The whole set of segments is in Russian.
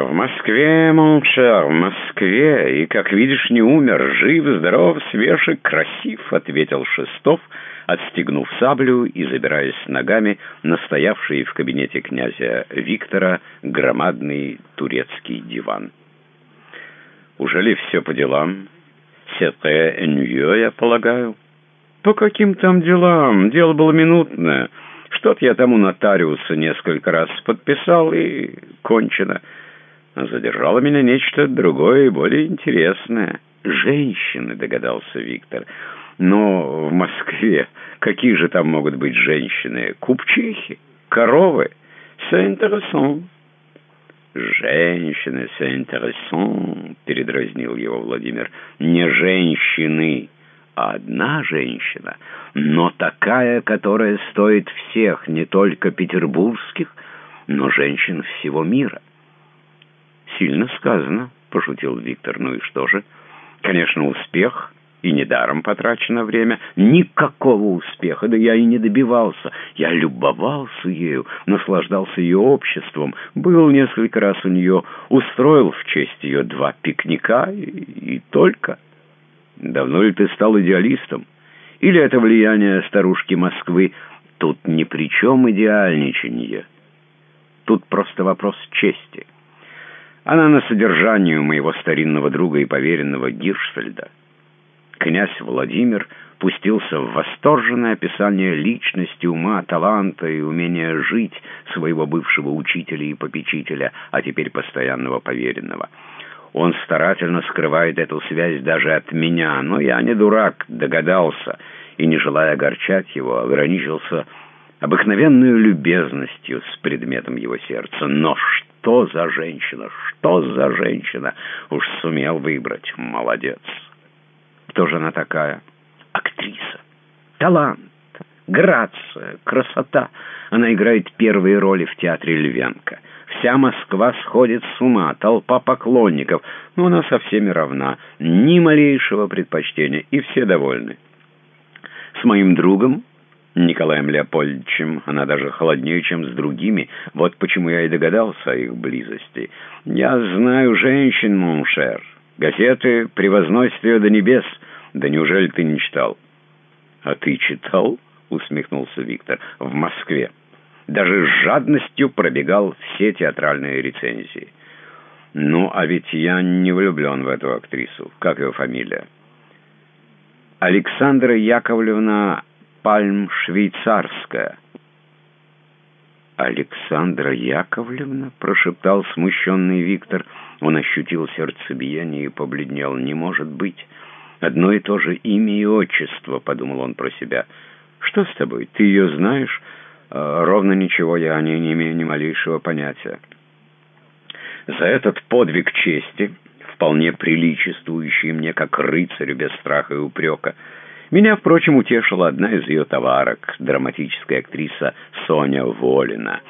«В Москве, mon cher, в Москве, и, как видишь, не умер, жив, здоров, свеж и красив», — ответил Шестов, отстегнув саблю и забираясь ногами на стоявший в кабинете князя Виктора громадный турецкий диван. «Ужели все по делам? C'était ennuyeux, я полагаю?» «По каким там делам? Дело было минутное. Что-то я тому нотариуса несколько раз подписал, и кончено». Задержало меня нечто другое и более интересное. Женщины, догадался Виктор. Но в Москве какие же там могут быть женщины? Купчихи? Коровы? C'est intéressant. «Женщины, c'est intéressant», — передразнил его Владимир. «Не женщины, а одна женщина, но такая, которая стоит всех, не только петербургских, но женщин всего мира». «Сильно сказано», — пошутил Виктор. «Ну и что же? Конечно, успех, и недаром потрачено время. Никакого успеха, да я и не добивался. Я любовался ею, наслаждался ее обществом, был несколько раз у нее, устроил в честь ее два пикника и, и только. Давно ли ты стал идеалистом? Или это влияние старушки Москвы? Тут ни при чем идеальничанье. Тут просто вопрос чести». Она на содержании у моего старинного друга и поверенного Гиршфельда. Князь Владимир пустился в восторженное описание личности, ума, таланта и умения жить своего бывшего учителя и попечителя, а теперь постоянного поверенного. Он старательно скрывает эту связь даже от меня, но я не дурак, догадался, и, не желая огорчать его, ограничился обыкновенной любезностью с предметом его сердца. Но что за женщина? Что за женщина? Уж сумел выбрать. Молодец. Кто же она такая? Актриса. Талант, грация, красота. Она играет первые роли в театре Львенко. Вся Москва сходит с ума, толпа поклонников, но она со всеми равна, ни малейшего предпочтения, и все довольны. С моим другом Николаем Леопольдовичем она даже холоднее, чем с другими. Вот почему я и догадался о их близости. Я знаю женщин, mon cher. Газеты превозносят ее до небес. Да неужели ты не читал? А ты читал? Усмехнулся Виктор. В Москве. Даже с жадностью пробегал все театральные рецензии. Ну, а ведь я не влюблен в эту актрису. Как ее фамилия? Александра Яковлевна пальм швейцарская». «Александра Яковлевна?» — прошептал смущенный Виктор. Он ощутил сердцебиение и побледнел. «Не может быть. Одно и то же имя и отчество», — подумал он про себя. «Что с тобой? Ты ее знаешь?» «Э, «Ровно ничего, я о ней не имею ни малейшего понятия». За этот подвиг чести, вполне приличествующий мне как рыцарю без страха и упрека, меня, впрочем, утешила одна из ее товарок, драматическая актриса Соня Волина.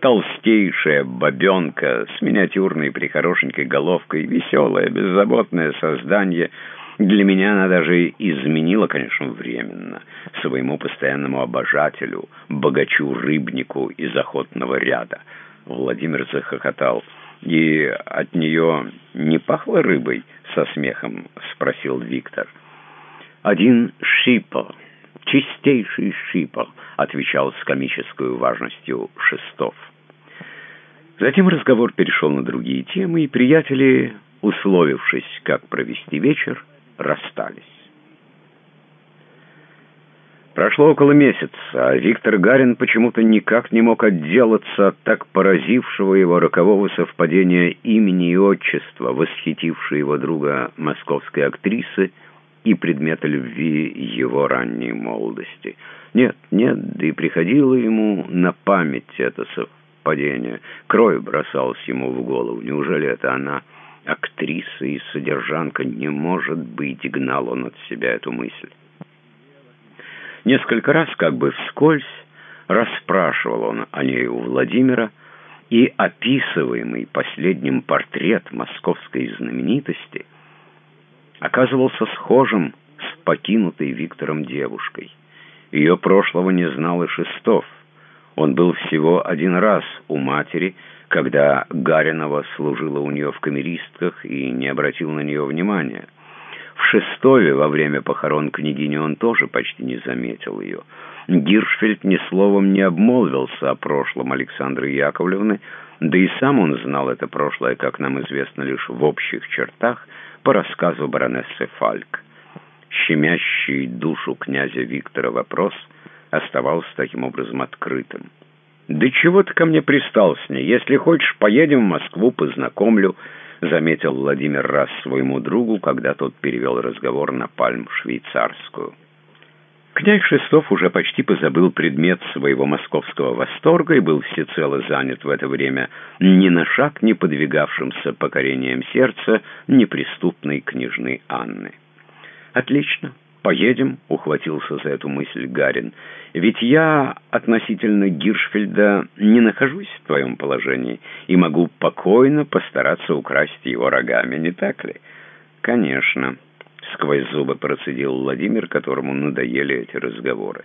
Толстейшая бабенка с миниатюрной прихорошенькой головкой, веселое, беззаботное создание. Для меня она даже изменила, конечно, временно, своему постоянному обожателю, богачу-рыбнику из охотного ряда. Владимир захохотал. «И от нее не пахло рыбой?» — со смехом спросил Виктор. — «Один шипор, чистейший шипор», — отвечал с комической важностью Шестов. Затем разговор перешел на другие темы, и приятели, условившись, как провести вечер, расстались. Прошло около месяца, а Виктор Гарин почему-то никак не мог отделаться от так поразившего его рокового совпадения имени и отчества, восхитившей его друга московской актрисы, и предмета любви его ранней молодости. Нет, нет, да и приходило ему на память это совпадение. Кровь бросалась ему в голову. Неужели это она, актриса и содержанка? Не может быть, гнал он от себя эту мысль. Несколько раз, как бы вскользь, расспрашивал он о ней у Владимира, и описываемый последним портрет московской знаменитости — оказывался схожим с покинутой Виктором девушкой. Ее прошлого не знал и Шестов. Он был всего один раз у матери, когда Гаринова служила у нее в камеристках и не обратил на нее внимания. В Шестове во время похорон княгини он тоже почти не заметил ее. Гиршфельд ни словом не обмолвился о прошлом Александры Яковлевны, да и сам он знал это прошлое, как нам известно, лишь в общих чертах, по рассказу баронессы Фальк. Щемящий душу князя Виктора вопрос оставался таким образом открытым. «Да чего ты ко мне пристал с ней? Если хочешь, поедем в Москву, познакомлю», — заметил Владимир раз своему другу, когда тот перевел разговор на пальм швейцарскую. Князь Шестов уже почти позабыл предмет своего московского восторга и был всецело занят в это время ни на шаг не подвигавшимся покорением сердца неприступной княжны Анны. «Отлично, поедем», — ухватился за эту мысль Гарин. «Ведь я относительно Гиршфельда не нахожусь в твоем положении и могу покойно постараться украсть его рогами, не так ли?» «Конечно». Сквозь зубы процедил Владимир, которому надоели эти разговоры.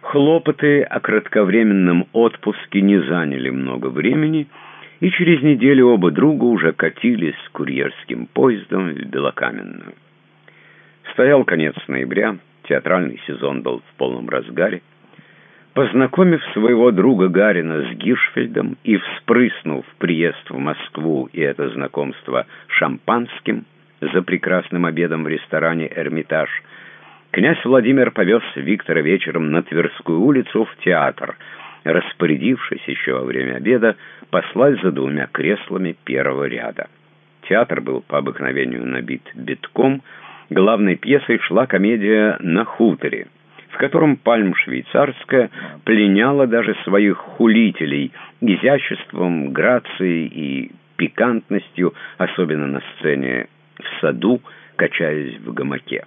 Хлопоты о кратковременном отпуске не заняли много времени, и через неделю оба друга уже катились с курьерским поездом в Белокаменную. Стоял конец ноября, театральный сезон был в полном разгаре. Познакомив своего друга Гарина с Гиршфельдом и вспрыснув приезд в Москву и это знакомство шампанским, за прекрасным обедом в ресторане «Эрмитаж», князь Владимир повез Виктора вечером на Тверскую улицу в театр, распорядившись еще во время обеда послать за двумя креслами первого ряда. Театр был по обыкновению набит битком, главной пьесой шла комедия «На хуторе», в котором пальм швейцарская пленяла даже своих хулителей изяществом, грацией и пикантностью, особенно на сцене в саду, качаясь в гамаке.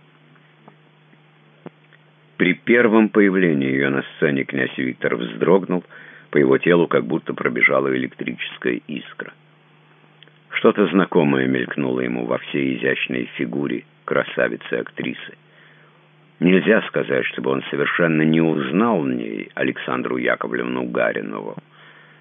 При первом появлении ее на сцене князь Виктор вздрогнул, по его телу как будто пробежала электрическая искра. Что-то знакомое мелькнуло ему во всей изящной фигуре красавицы-актрисы. Нельзя сказать, чтобы он совершенно не узнал в ней Александру Яковлевну Гаринову.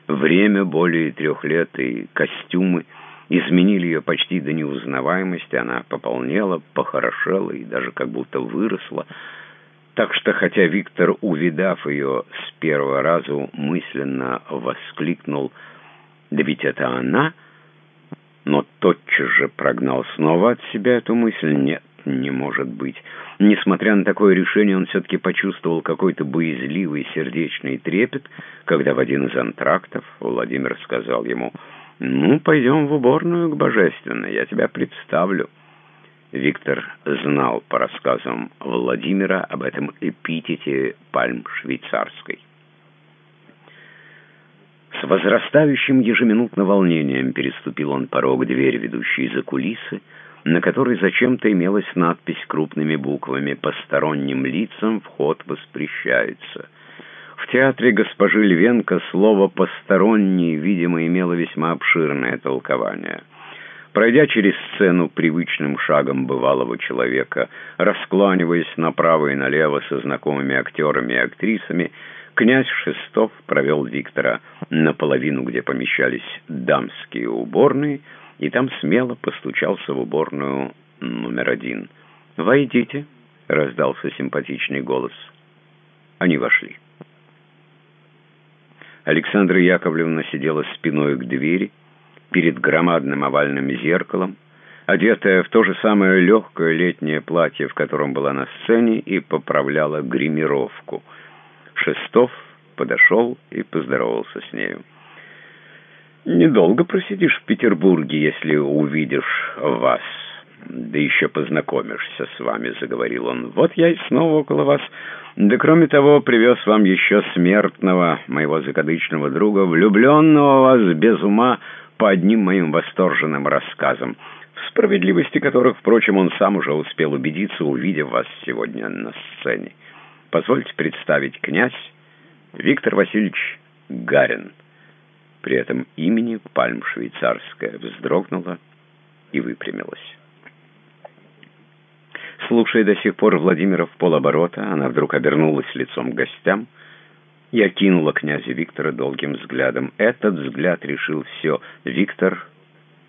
Время более трех лет и костюмы — изменили ее почти до неузнаваемости, она пополнела, похорошела и даже как будто выросла. Так что, хотя Виктор, увидав ее с первого раза, мысленно воскликнул «Да ведь это она!», но тотчас же прогнал снова от себя эту мысль «Нет, не может быть». Несмотря на такое решение, он все-таки почувствовал какой-то боязливый сердечный трепет, когда в один из антрактов Владимир сказал ему «Да». «Ну, пойдем в уборную к Божественной, я тебя представлю». Виктор знал по рассказам Владимира об этом эпитете пальм швейцарской. С возрастающим ежеминутно волнением переступил он порог двери, ведущей за кулисы, на которой зачем-то имелась надпись крупными буквами «Посторонним лицам вход воспрещается». В театре госпожи Львенко слово «посторонний», видимо, имело весьма обширное толкование. Пройдя через сцену привычным шагом бывалого человека, раскланиваясь направо и налево со знакомыми актерами и актрисами, князь Шестов провел Виктора наполовину, где помещались дамские уборные, и там смело постучался в уборную номер один. «Войдите», — раздался симпатичный голос. Они вошли. Александра Яковлевна сидела спиной к двери, перед громадным овальным зеркалом, одетая в то же самое легкое летнее платье, в котором была на сцене, и поправляла гримировку. Шестов подошел и поздоровался с нею. «Недолго просидишь в Петербурге, если увидишь вас, да еще познакомишься с вами», — заговорил он. «Вот я и снова около вас». Да кроме того, привез вам еще смертного, моего закадычного друга, влюбленного вас без ума по одним моим восторженным рассказам, в справедливости которых, впрочем, он сам уже успел убедиться, увидев вас сегодня на сцене. Позвольте представить князь Виктор Васильевич Гарин. При этом имени пальм швейцарская вздрогнула и выпрямилась. Слушая до сих пор Владимира в полоборота, она вдруг обернулась лицом к гостям Я кинула князя Виктора долгим взглядом. Этот взгляд решил все. Виктор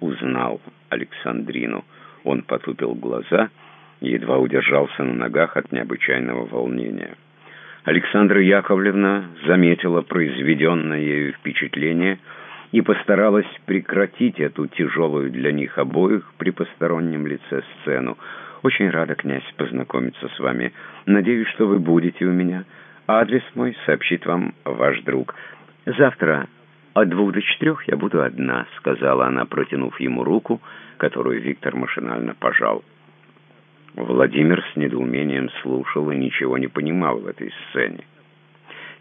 узнал Александрину. Он потупил глаза и едва удержался на ногах от необычайного волнения. Александра Яковлевна заметила произведенное ею впечатление и постаралась прекратить эту тяжелую для них обоих при постороннем лице сцену. «Очень рада, князь, познакомиться с вами. Надеюсь, что вы будете у меня. Адрес мой сообщит вам ваш друг. Завтра от двух до четырех я буду одна», — сказала она, протянув ему руку, которую Виктор машинально пожал. Владимир с недоумением слушал и ничего не понимал в этой сцене.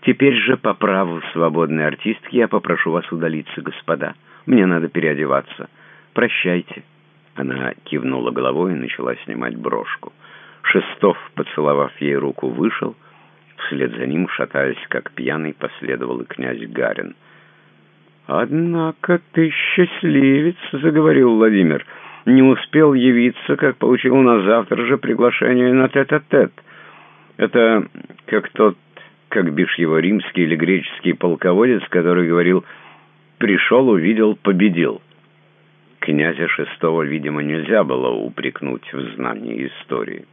«Теперь же, по праву свободной артистки, я попрошу вас удалиться, господа. Мне надо переодеваться. Прощайте». Она кивнула головой и начала снимать брошку. Шестов, поцеловав ей руку, вышел. Вслед за ним, шатаясь как пьяный, последовал и князь Гарин. «Однако ты счастливец», — заговорил Владимир, — не успел явиться, как получил на завтра же приглашение на тет-а-тет. -тет. Это как тот, как бишь его римский или греческий полководец, который говорил «пришел, увидел, победил». Князя шестого, видимо, нельзя было упрекнуть в знании истории.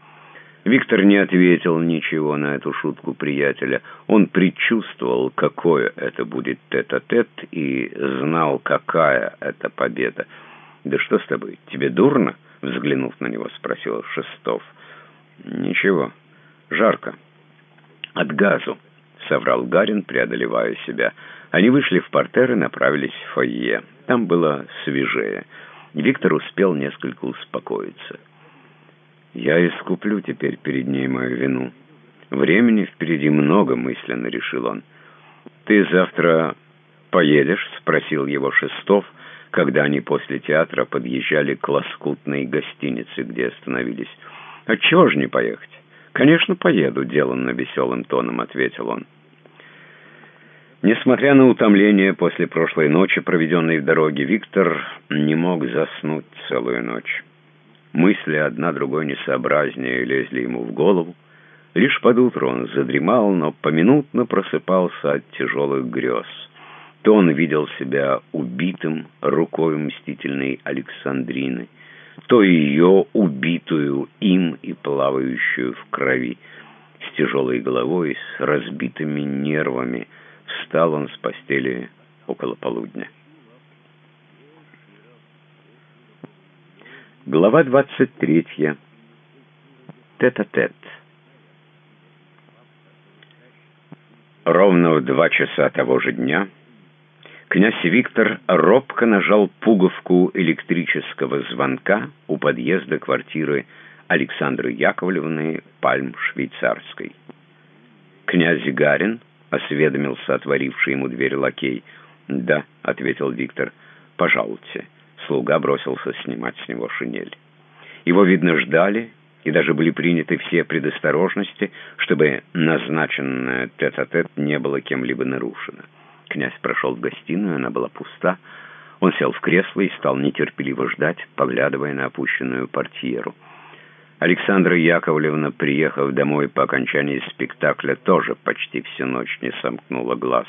Виктор не ответил ничего на эту шутку приятеля. Он предчувствовал, какое это будет тет-а-тет, -тет, и знал, какая это победа. «Да что с тобой, тебе дурно?» — взглянув на него, спросил Шестов. «Ничего, жарко. От газу», — соврал Гарин, преодолевая себя. Они вышли в портер и направились в фойе. Там было свежее. Виктор успел несколько успокоиться. «Я искуплю теперь перед ней мою вину. Времени впереди много», — мысленно решил он. «Ты завтра поедешь?» — спросил его Шестов — когда они после театра подъезжали к лоскутной гостинице, где остановились. «А чего ж не поехать?» «Конечно, поеду», — деланно веселым тоном ответил он. Несмотря на утомление после прошлой ночи, проведенной в дороге, Виктор не мог заснуть целую ночь. Мысли одна другой несообразнее лезли ему в голову. Лишь под утро он задремал, но поминутно просыпался от тяжелых грез — то он видел себя убитым рукой мстительной Александрины, то ее убитую им и плавающую в крови. С тяжелой головой, с разбитыми нервами встал он с постели около полудня. Глава 23. Тет-а-тет. -тет. Ровно в два часа того же дня Князь Виктор робко нажал пуговку электрического звонка у подъезда квартиры Александры Яковлевны Пальм-Швейцарской. «Князь Гарин?» — осведомился отворивший ему дверь лакей. «Да», — ответил Виктор. «Пожалуйте». Слуга бросился снимать с него шинель. Его, видно, ждали, и даже были приняты все предосторожности, чтобы назначенное тет-а-тет -тет не было кем-либо нарушено. Князь прошел в гостиную, она была пуста. Он сел в кресло и стал нетерпеливо ждать, поглядывая на опущенную портьеру. Александра Яковлевна, приехав домой по окончании спектакля, тоже почти всю ночь не сомкнула глаз.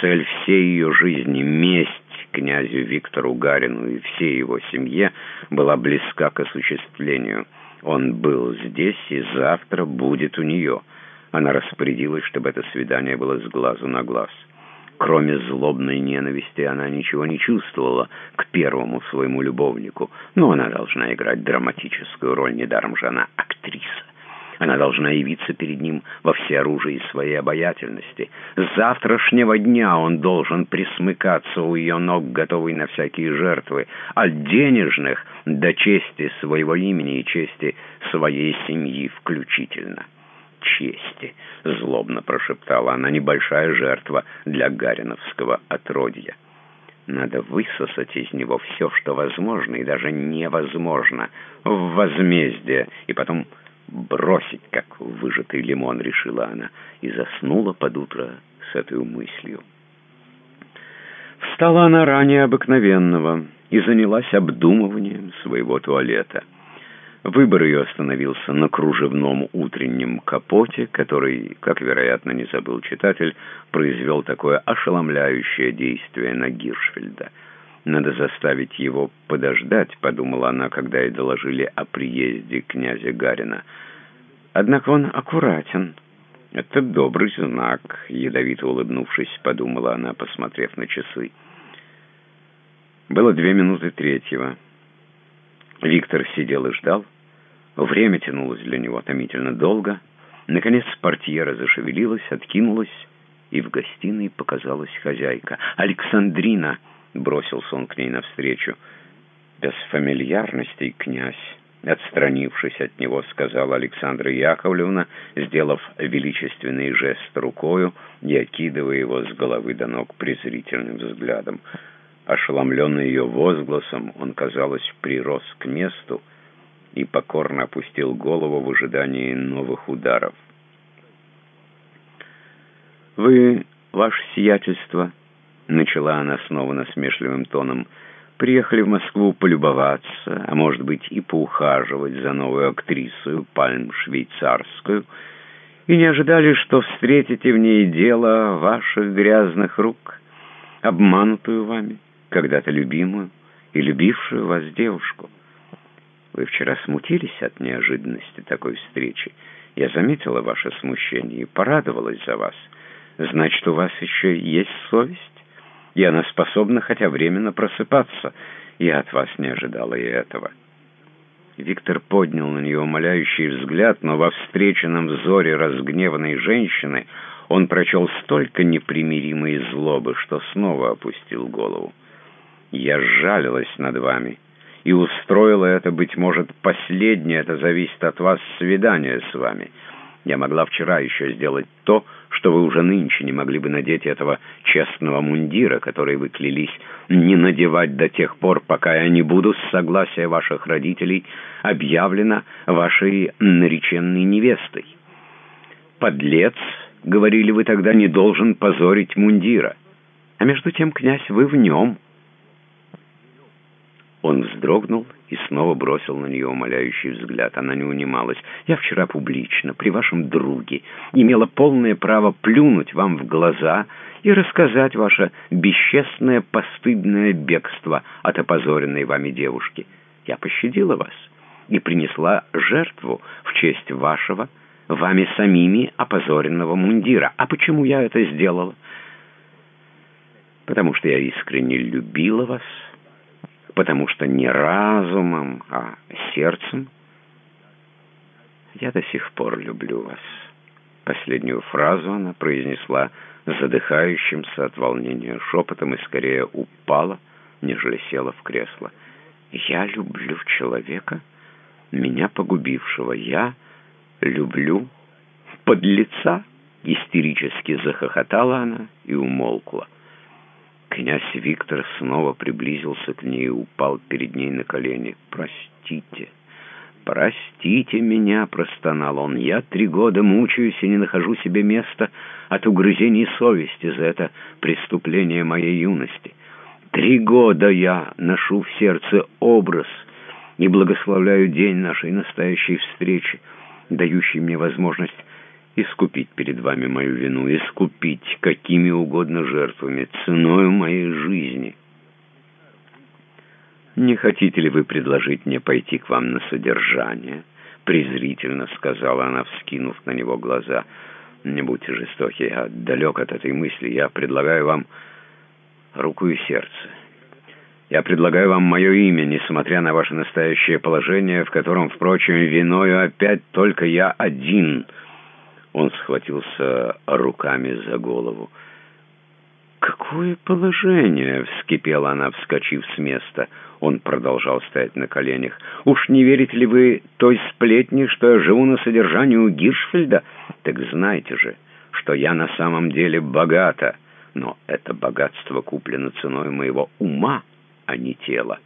Цель всей ее жизни — месть князю Виктору Гарину и всей его семье — была близка к осуществлению. Он был здесь и завтра будет у нее. Она распорядилась, чтобы это свидание было с глазу на глаз. Кроме злобной ненависти она ничего не чувствовала к первому своему любовнику, но она должна играть драматическую роль, недаром же она актриса. Она должна явиться перед ним во всеоружии своей обаятельности. С завтрашнего дня он должен присмыкаться у ее ног, готовый на всякие жертвы, от денежных до чести своего имени и чести своей семьи включительно чести», — злобно прошептала она, — «небольшая жертва для гариновского отродья». Надо высосать из него все, что возможно и даже невозможно, в возмездие, и потом бросить, как выжатый лимон, решила она, и заснула под утро с этой мыслью. Встала она ранее обыкновенного и занялась обдумыванием своего туалета — Выбор ее остановился на кружевном утреннем капоте, который, как, вероятно, не забыл читатель, произвел такое ошеломляющее действие на Гиршфельда. «Надо заставить его подождать», — подумала она, когда ей доложили о приезде князя Гарина. «Однако он аккуратен». «Это добрый знак», — ядовито улыбнувшись, подумала она, посмотрев на часы. Было две минуты третьего. Виктор сидел и ждал. Время тянулось для него томительно долго. Наконец портьера зашевелилась, откинулась, и в гостиной показалась хозяйка. «Александрина!» — бросился он к ней навстречу. «Без фамильярностей, князь!» Отстранившись от него, сказала Александра Яковлевна, сделав величественный жест рукою и окидывая его с головы до ног презрительным взглядом. Ошеломленный ее возгласом, он, казалось, прирос к месту и покорно опустил голову в ожидании новых ударов. «Вы, ваше сиятельство», — начала она снова насмешливым тоном, — «приехали в Москву полюбоваться, а может быть и поухаживать за новую актрису, пальм швейцарскую, и не ожидали, что встретите в ней дело ваших грязных рук, обманутую вами» когда-то любимую и любившую вас девушку. Вы вчера смутились от неожиданности такой встречи. Я заметила ваше смущение и порадовалась за вас. Значит, у вас еще есть совесть, и она способна хотя временно просыпаться. Я от вас не ожидала и этого». Виктор поднял на нее умоляющий взгляд, но во встреченном взоре разгневанной женщины он прочел столько непримиримой злобы, что снова опустил голову. Я сжалилась над вами и устроила это, быть может, последнее, это зависит от вас, свидание с вами. Я могла вчера еще сделать то, что вы уже нынче не могли бы надеть этого честного мундира, который вы клялись не надевать до тех пор, пока я не буду с согласия ваших родителей объявлена вашей нареченной невестой. «Подлец», — говорили вы тогда, — «не должен позорить мундира». А между тем, князь, вы в нем — он вздрогнул и снова бросил на нее умоляющий взгляд. Она не унималась. «Я вчера публично, при вашем друге, имела полное право плюнуть вам в глаза и рассказать ваше бесчестное постыдное бегство от опозоренной вами девушки. Я пощадила вас и принесла жертву в честь вашего, вами самими опозоренного мундира. А почему я это сделала? Потому что я искренне любила вас» потому что не разумом, а сердцем. Я до сих пор люблю вас. Последнюю фразу она произнесла задыхающимся от волнения шепотом и скорее упала, нежели села в кресло. «Я люблю человека, меня погубившего. Я люблю подлеца!» Истерически захохотала она и умолкла. Князь Виктор снова приблизился к ней и упал перед ней на колени. «Простите, простите меня», — простонал он. «Я три года мучаюсь и не нахожу себе места от угрызений совести за это преступление моей юности. Три года я ношу в сердце образ и благословляю день нашей настоящей встречи, дающий мне возможность искупить перед вами мою вину, искупить какими угодно жертвами, ценою моей жизни. «Не хотите ли вы предложить мне пойти к вам на содержание?» презрительно сказала она, вскинув на него глаза. «Не будьте жестоки, я далек от этой мысли. Я предлагаю вам руку и сердце. Я предлагаю вам мое имя, несмотря на ваше настоящее положение, в котором, впрочем, виною опять только я один». Он схватился руками за голову. «Какое положение?» — вскипела она, вскочив с места. Он продолжал стоять на коленях. «Уж не верите ли вы той сплетни, что я живу на содержании у Гиршфельда? Так знаете же, что я на самом деле богата, но это богатство куплено ценой моего ума, а не тела.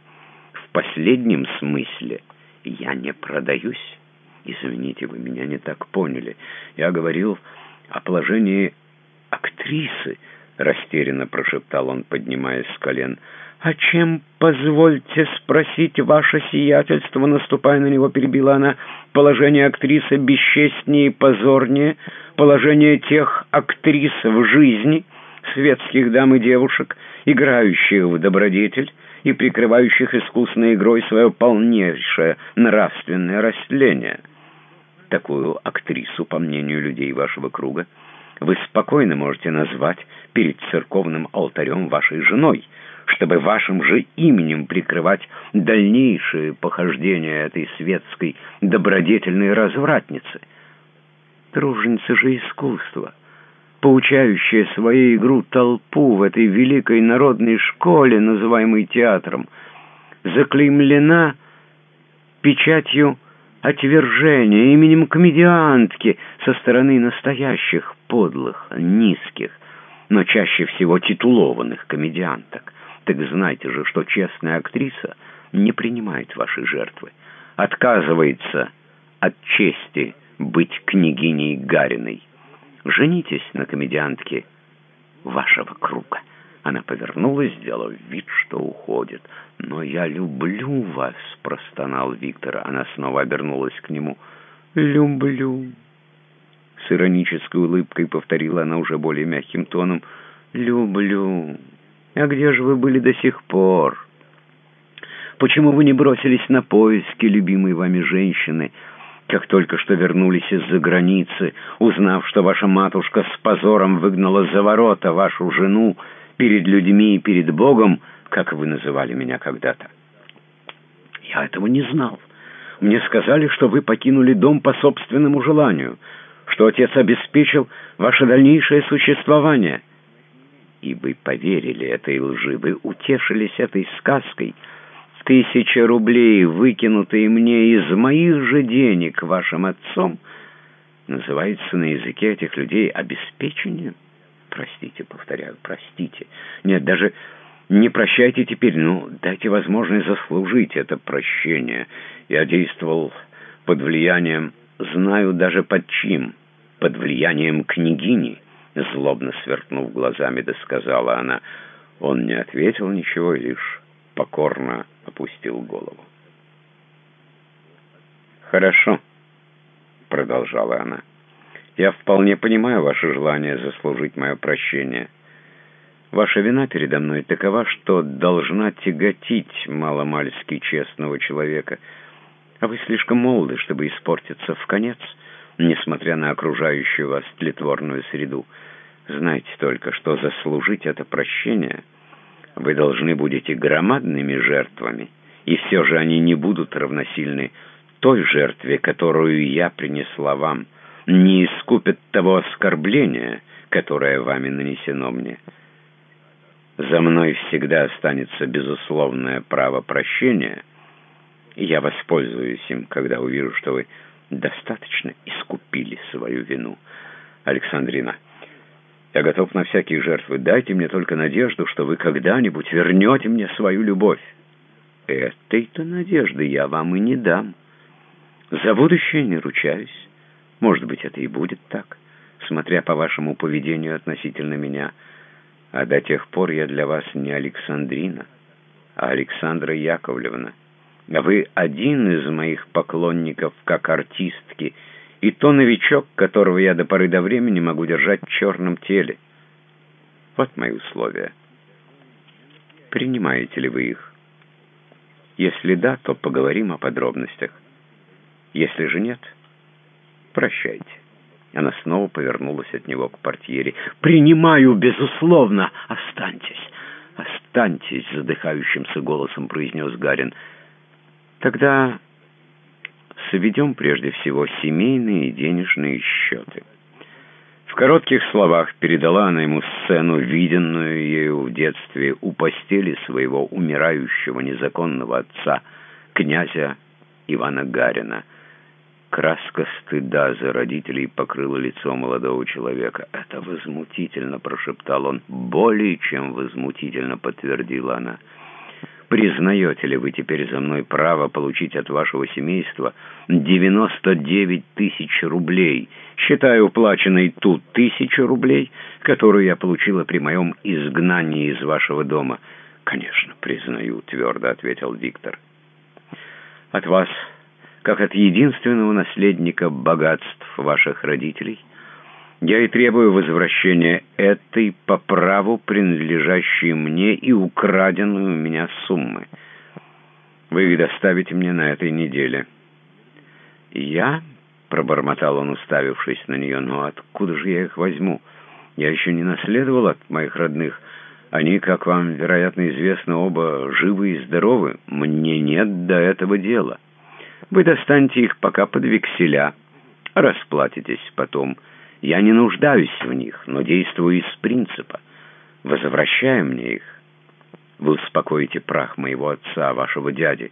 В последнем смысле я не продаюсь». «Извините, вы меня не так поняли. Я говорил о положении актрисы», — растерянно прошептал он, поднимаясь с колен. «А чем, позвольте спросить, ваше сиятельство?» Наступая на него, перебила она. «Положение актрисы бесчестнее и позорнее. Положение тех актрис в жизни, светских дам и девушек, играющих в добродетель и прикрывающих искусной игрой свое полнейшее нравственное растление. Такую актрису, по мнению людей вашего круга, вы спокойно можете назвать перед церковным алтарем вашей женой» чтобы вашим же именем прикрывать дальнейшие похождения этой светской добродетельной развратницы. Труженица же искусства, поучающая свою игру толпу в этой великой народной школе, называемой театром, заклеймлена печатью отвержения именем комедиантки со стороны настоящих подлых, низких, но чаще всего титулованных комедианток. Так знайте же, что честная актриса не принимает ваши жертвы, отказывается от чести быть княгиней Гариной. Женитесь на комедиантке вашего круга. Она повернулась, сделав вид, что уходит. «Но я люблю вас», — простонал Виктор. Она снова обернулась к нему. «Люблю». С иронической улыбкой повторила она уже более мягким тоном. «Люблю». А где же вы были до сих пор? Почему вы не бросились на поиски любимой вами женщины, как только что вернулись из-за границы, узнав, что ваша матушка с позором выгнала за ворота вашу жену перед людьми и перед Богом, как вы называли меня когда-то? Я этого не знал. Мне сказали, что вы покинули дом по собственному желанию, что отец обеспечил ваше дальнейшее существование — и вы поверили этой лжи, вы утешились этой сказкой. Тысяча рублей, выкинутые мне из моих же денег вашим отцом, называется на языке этих людей обеспечением. Простите, повторяю, простите. Нет, даже не прощайте теперь, ну, дайте возможность заслужить это прощение. Я действовал под влиянием, знаю даже под чьим, под влиянием княгини. Злобно сверкнув глазами, досказала она. Он не ответил ничего лишь покорно опустил голову. «Хорошо», — продолжала она. «Я вполне понимаю ваше желание заслужить мое прощение. Ваша вина передо мной такова, что должна тяготить маломальски честного человека. А вы слишком молоды, чтобы испортиться в конец» несмотря на окружающую вас тлетворную среду. Знайте только, что заслужить это прощение вы должны будете громадными жертвами, и все же они не будут равносильны той жертве, которую я принесла вам, не искупят того оскорбления, которое вами нанесено мне. За мной всегда останется безусловное право прощения, и я воспользуюсь им, когда увижу, что вы достаточно искупили свою вину. Александрина, я готов на всякие жертвы. Дайте мне только надежду, что вы когда-нибудь вернете мне свою любовь. Этой-то надежды я вам и не дам. За будущее не ручаюсь. Может быть, это и будет так, смотря по вашему поведению относительно меня. А до тех пор я для вас не Александрина, а Александра Яковлевна. А вы один из моих поклонников как артистки, и то новичок, которого я до поры до времени могу держать в черном теле. Вот мои условия. Принимаете ли вы их? Если да, то поговорим о подробностях. Если же нет, прощайте. Она снова повернулась от него к портьере. «Принимаю, безусловно! Останьтесь! Останьтесь!» — задыхающимся голосом произнес Гарин. Тогда сведем прежде всего семейные и денежные счеты. В коротких словах передала она ему сцену, виденную ею в детстве у постели своего умирающего незаконного отца, князя Ивана Гарина. Краска стыда за родителей покрыла лицо молодого человека. «Это возмутительно», — прошептал он. «Более чем возмутительно», — подтвердила она признаете ли вы теперь за мной право получить от вашего семейства 99 тысяч рублей, считая уплаченной ту тысячу рублей, которую я получила при моем изгнании из вашего дома. «Конечно, признаю», — твердо ответил Виктор. «От вас, как от единственного наследника богатств ваших родителей, я и требую возвращения этой по праву принадлежащей мне и украденной у меня суммы. Вы доставите мне на этой неделе». «Я?» — пробормотал он, уставившись на нее. «Но откуда же я их возьму? Я еще не наследовал от моих родных». Они, как вам, вероятно, известно, оба живы и здоровы. Мне нет до этого дела. Вы достаньте их пока под векселя, расплатитесь потом. Я не нуждаюсь в них, но действую из принципа. Возвращая мне их, вы успокоите прах моего отца, вашего дяди,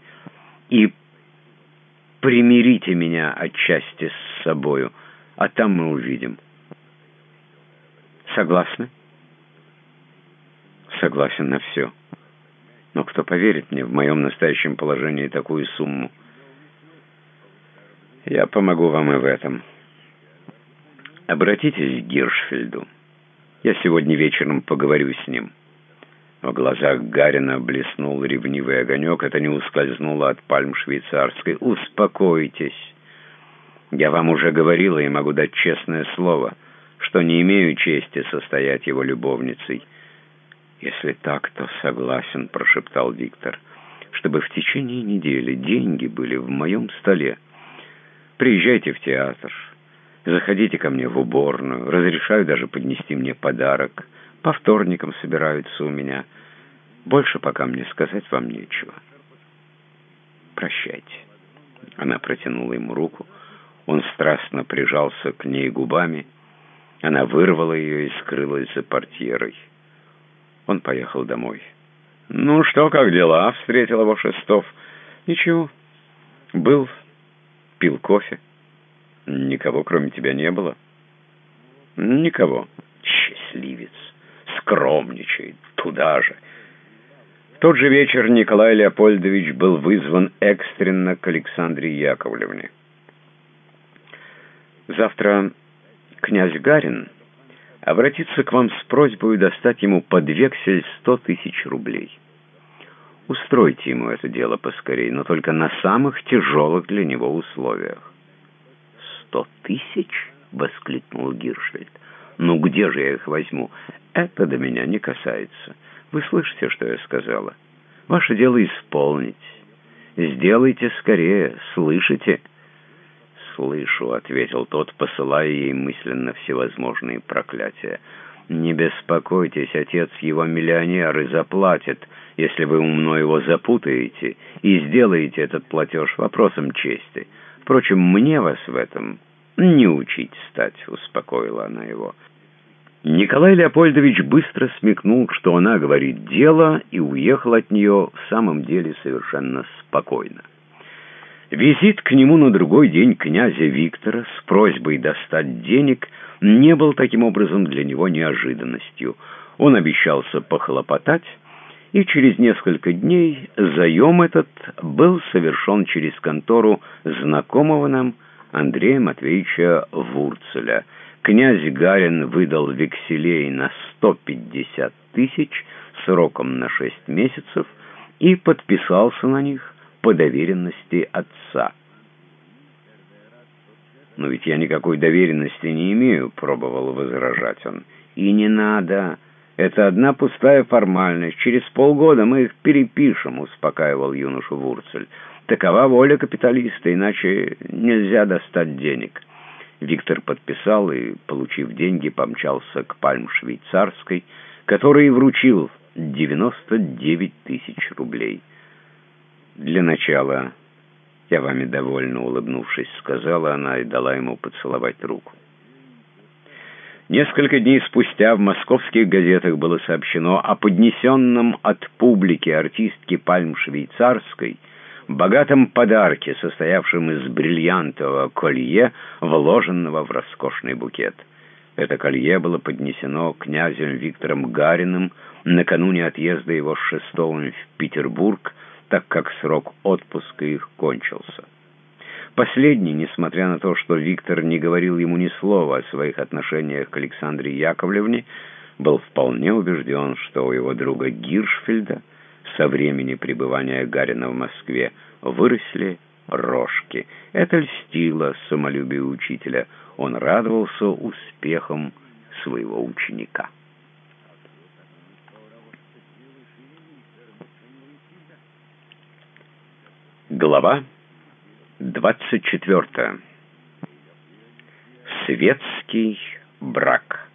и примирите меня отчасти с собою, а там мы увидим. Согласны? согласен на все. Но кто поверит мне в моем настоящем положении такую сумму? Я помогу вам и в этом. Обратитесь к Гиршфельду. Я сегодня вечером поговорю с ним. В глазах Гарина блеснул ревнивый огонек. Это не ускользнуло от пальм швейцарской. «Успокойтесь. Я вам уже говорила и могу дать честное слово, что не имею чести состоять его любовницей». «Если так, то согласен», — прошептал Виктор, «чтобы в течение недели деньги были в моем столе. Приезжайте в театр, заходите ко мне в уборную, разрешаю даже поднести мне подарок. По вторникам собираются у меня. Больше пока мне сказать вам нечего. Прощайте». Она протянула ему руку. Он страстно прижался к ней губами. Она вырвала ее и скрылась за портьерой. Он поехал домой. «Ну что, как дела?» — встретил его Шестов. «Ничего. Был, пил кофе. Никого, кроме тебя, не было?» «Никого. Счастливец. Скромничает. Туда же». В тот же вечер Николай Леопольдович был вызван экстренно к Александре Яковлевне. «Завтра князь Гарин...» обратиться к вам с просьбой достать ему под вексель сто тысяч рублей. Устройте ему это дело поскорей, но только на самых тяжелых для него условиях. «Сто тысяч?» — воскликнул Гиршфельд. «Ну где же я их возьму? Это до меня не касается. Вы слышите, что я сказала? Ваше дело исполнить. Сделайте скорее, слышите?» «Слышу», — ответил тот, посылая ей мысленно всевозможные проклятия. «Не беспокойтесь, отец его миллионер и заплатит, если вы умно его запутаете и сделаете этот платеж вопросом чести. Впрочем, мне вас в этом не учить стать», — успокоила она его. Николай Леопольдович быстро смекнул, что она говорит дело, и уехал от нее в самом деле совершенно спокойно. Визит к нему на другой день князя Виктора с просьбой достать денег не был таким образом для него неожиданностью. Он обещался похлопотать, и через несколько дней заем этот был совершен через контору знакомого нам Андрея Матвеевича Вурцеля. Князь Гарин выдал векселей на 150 тысяч сроком на 6 месяцев и подписался на них по доверенности отца. «Но ведь я никакой доверенности не имею», — пробовал возражать он. «И не надо. Это одна пустая формальность. Через полгода мы их перепишем», — успокаивал юношу Вурцель. «Такова воля капиталиста, иначе нельзя достать денег». Виктор подписал и, получив деньги, помчался к пальм швейцарской, который вручил 99 тысяч рублей. «Для начала я вами довольно улыбнувшись», — сказала она и дала ему поцеловать руку. Несколько дней спустя в московских газетах было сообщено о поднесенном от публики артистки Пальм Швейцарской богатом подарке, состоявшем из бриллиантового колье, вложенного в роскошный букет. Это колье было поднесено князем Виктором Гариным накануне отъезда его с Шестовым в Петербург так как срок отпуска их кончился. Последний, несмотря на то, что Виктор не говорил ему ни слова о своих отношениях к Александре Яковлевне, был вполне убежден, что у его друга Гиршфельда со времени пребывания Гарина в Москве, выросли рожки. Это льстило самолюбию учителя. Он радовался успехам своего ученика. Глава 24. Светский брак.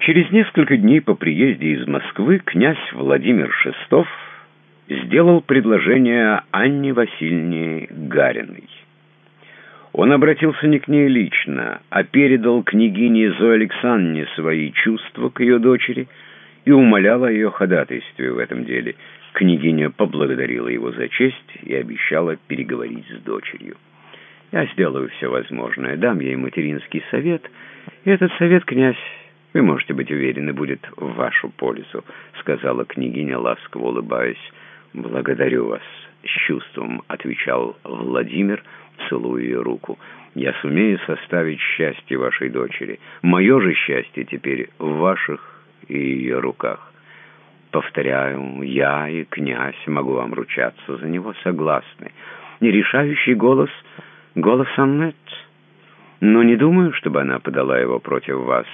Через несколько дней по приезде из Москвы князь Владимир Шестов сделал предложение Анне Васильевне Гариной. Он обратился не к ней лично, а передал княгине Зое Александровне свои чувства к ее дочери и умолял о ее ходатайстве в этом деле. Княгиня поблагодарила его за честь и обещала переговорить с дочерью. «Я сделаю все возможное, дам ей материнский совет, и этот совет, князь, вы можете быть уверены, будет в вашу пользу», — сказала княгиня, ласково улыбаясь. «Благодарю вас», — с чувством отвечал Владимир, целуя ее руку. «Я сумею составить счастье вашей дочери. Мое же счастье теперь в ваших и ее руках. Повторяю, я и князь могу вам ручаться, за него согласны. Нерешающий голос — голос Аннет. Но не думаю, чтобы она подала его против вас».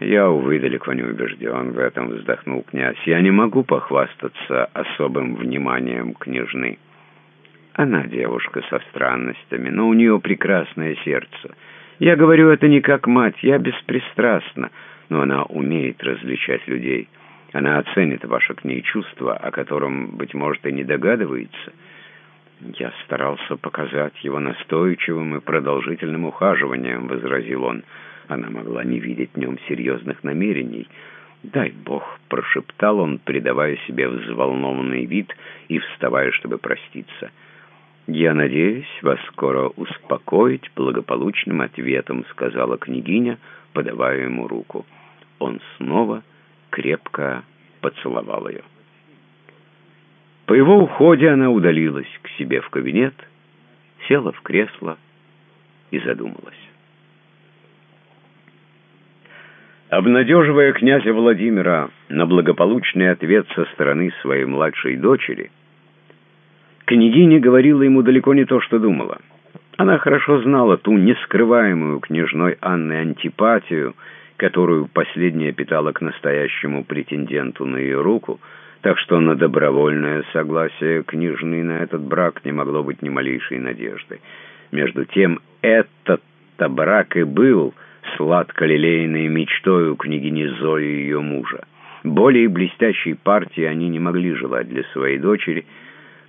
«Я, увы, далеко не убежден в этом», — вздохнул князь. «Я не могу похвастаться особым вниманием княжны. Она девушка со странностями, но у нее прекрасное сердце. Я говорю это не как мать, я беспристрастна, но она умеет различать людей. Она оценит ваше к ней чувство, о котором, быть может, и не догадывается». «Я старался показать его настойчивым и продолжительным ухаживанием», — возразил он. Она могла не видеть в нем серьезных намерений. «Дай Бог!» — прошептал он, придавая себе взволнованный вид и вставая, чтобы проститься. «Я надеюсь вас скоро успокоить благополучным ответом», — сказала княгиня, подавая ему руку. Он снова крепко поцеловал ее. По его уходе она удалилась к себе в кабинет, села в кресло и задумалась. Обнадеживая князя Владимира на благополучный ответ со стороны своей младшей дочери, княгиня говорила ему далеко не то, что думала. Она хорошо знала ту нескрываемую княжной Анны антипатию, которую последняя питала к настоящему претенденту на ее руку, так что на добровольное согласие княжны на этот брак не могло быть ни малейшей надежды. Между тем, этот-то брак и был — сладко-лилейной мечтой у княгини Зои и ее мужа. Более блестящей партии они не могли желать для своей дочери.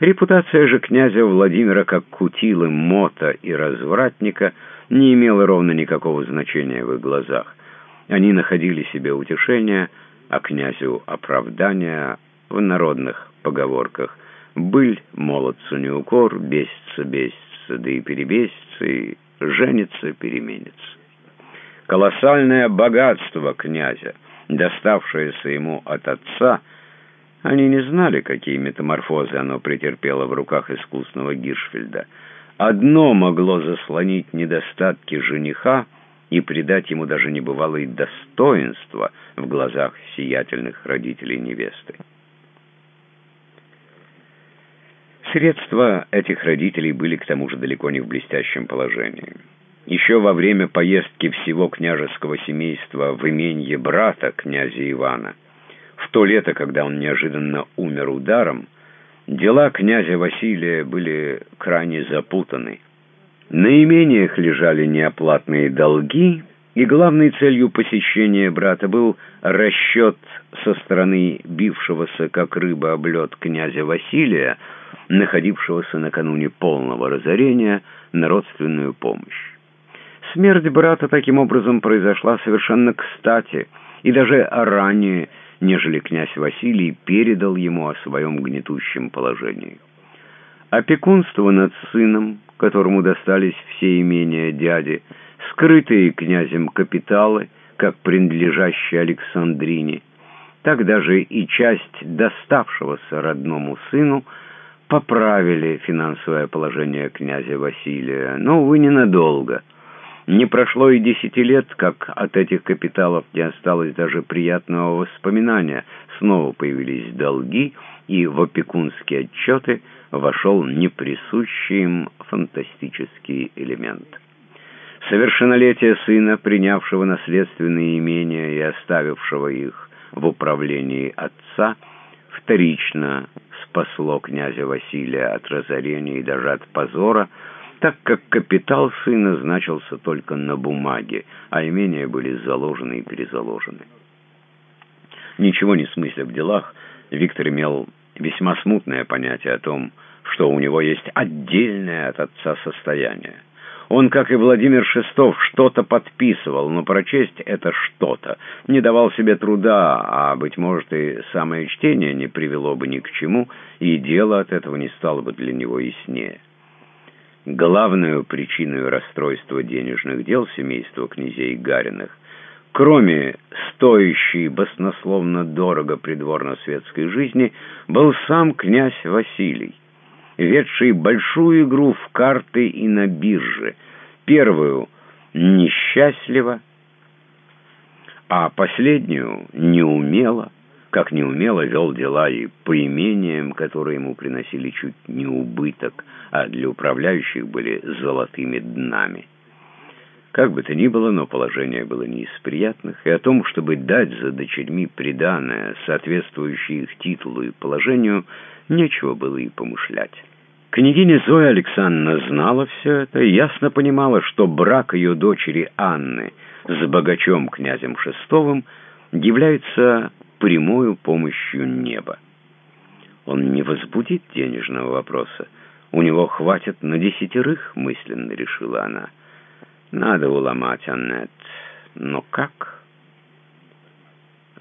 Репутация же князя Владимира как кутилы, мота и развратника не имела ровно никакого значения в их глазах. Они находили себе утешение, а князю оправдания в народных поговорках. «Быль молодцу не укор, бесится, бесится, да и перебесится, и женится, переменится» колоссальное богатство князя, доставшееся ему от отца, они не знали, какие метаморфозы оно претерпело в руках искусного Гиршфельда. Одно могло заслонить недостатки жениха и придать ему даже небывалые достоинства в глазах сиятельных родителей невесты. Средства этих родителей были к тому же далеко не в блестящем положении. Еще во время поездки всего княжеского семейства в именье брата князя Ивана, в то лето, когда он неожиданно умер ударом, дела князя Василия были крайне запутаны. На имениях лежали неоплатные долги, и главной целью посещения брата был расчет со стороны бившегося, как рыба об лед, князя Василия, находившегося накануне полного разорения, на родственную помощь. Смерть брата таким образом произошла совершенно кстати, и даже ранее, нежели князь Василий передал ему о своем гнетущем положении. Опекунство над сыном, которому достались все имения дяди, скрытые князем капиталы, как принадлежащие Александрине, так даже и часть доставшегося родному сыну поправили финансовое положение князя Василия, но, увы, ненадолго – Не прошло и десяти лет, как от этих капиталов не осталось даже приятного воспоминания. Снова появились долги, и в опекунские отчеты вошел неприсущий им фантастический элемент. Совершеннолетие сына, принявшего наследственные имения и оставившего их в управлении отца, вторично спасло князя Василия от разорения и даже от позора, так как капитал сына значился только на бумаге, а имения были заложены и перезаложены. Ничего не смысля в делах, Виктор имел весьма смутное понятие о том, что у него есть отдельное от отца состояние. Он, как и Владимир Шестов, что-то подписывал, но прочесть это что-то не давал себе труда, а, быть может, и самое чтение не привело бы ни к чему, и дело от этого не стало бы для него яснее. Главную причиной расстройства денежных дел семейства князей Гариных, кроме стоящей баснословно дорого придворно-светской жизни, был сам князь Василий ведший большую игру в карты и на бирже. Первую — несчастливо, а последнюю — неумело, как неумело вел дела и по имениям, которые ему приносили чуть не убыток, а для управляющих были золотыми днами. Как бы то ни было, но положение было не из приятных, и о том, чтобы дать за дочерьми приданое, соответствующее их титулу и положению, нечего было и помышлять. Княгиня Зоя Александровна знала все это и ясно понимала, что брак ее дочери Анны с богачом князем Шестовым является прямою помощью неба. Он не возбудит денежного вопроса. У него хватит на десятерых, мысленно решила она. Надо уломать Аннет. Но как?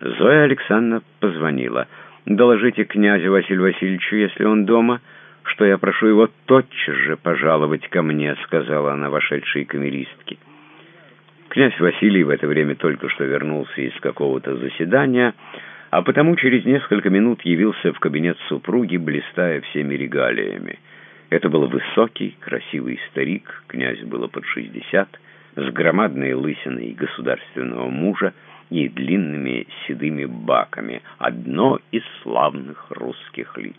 Зоя Александровна позвонила. «Доложите князю Василию Васильевичу, если он дома» что я прошу его тотчас же пожаловать ко мне», — сказала она вошедшей камеристке. Князь Василий в это время только что вернулся из какого-то заседания, а потому через несколько минут явился в кабинет супруги, блистая всеми регалиями. Это был высокий, красивый старик, князь было под шестьдесят, с громадной лысиной государственного мужа и длинными седыми баками, одно из славных русских лиц.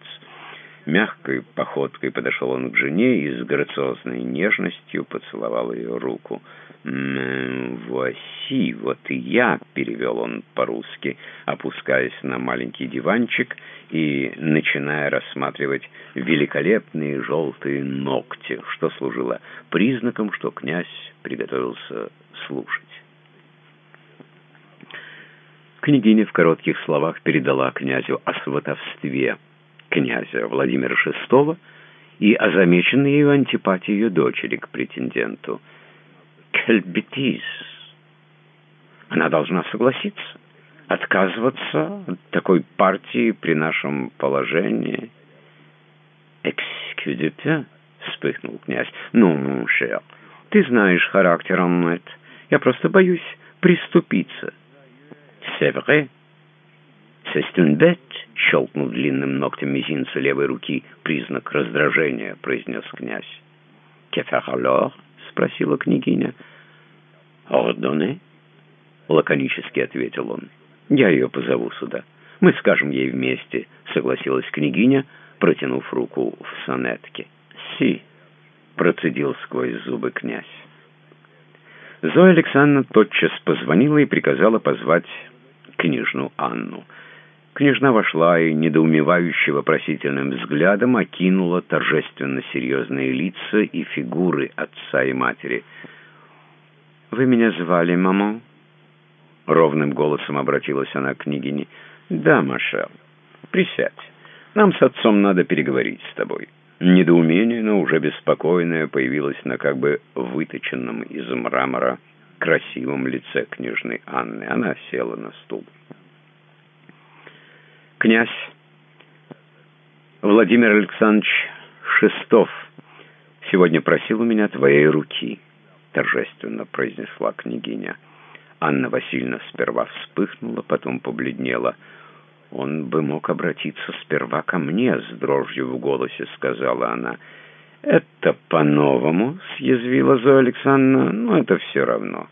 Мягкой походкой подошел он к жене и с грациозной нежностью поцеловал ее руку. «Васи, вот и я», — перевел он по-русски, опускаясь на маленький диванчик и начиная рассматривать великолепные желтые ногти, что служило признаком, что князь приготовился слушать. Княгиня в коротких словах передала князю о сватовстве — князя Владимира VI и о замеченной ее антипатии ее дочери к претенденту. Кельбетис. Она должна согласиться, отказываться от такой партии при нашем положении. «Экскюдите?» — вспыхнул князь. «Ну, мушер, ты знаешь характер Аннет. Я просто боюсь приступиться». «C'est vrai?» «Сестюнбет», — щелкнул длинным ногтем мизинца левой руки, признак раздражения, — произнес князь. «Кефер спросила княгиня. «Ордоне?» — лаконически ответил он. «Я ее позову сюда. Мы скажем ей вместе», — согласилась княгиня, протянув руку в сонетке. «Си», — процедил сквозь зубы князь. Зоя Александровна тотчас позвонила и приказала позвать княжну Анну — Княжна вошла и недоумевающе вопросительным взглядом окинула торжественно серьезные лица и фигуры отца и матери. «Вы меня звали, мама?» Ровным голосом обратилась она к княгине. «Да, Машел, присядь. Нам с отцом надо переговорить с тобой». Недоумение, но уже беспокойное, появилось на как бы выточенном из мрамора красивом лице княжны Анны. Она села на стул. Князь Владимир Александрович Шестов сегодня просил у меня твоей руки, торжественно произнесла княгиня. Анна Васильевна сперва вспыхнула, потом побледнела. «Он бы мог обратиться сперва ко мне», — с дрожью в голосе сказала она. «Это по-новому», — съязвила Зоя Александровна, — «но это все равно.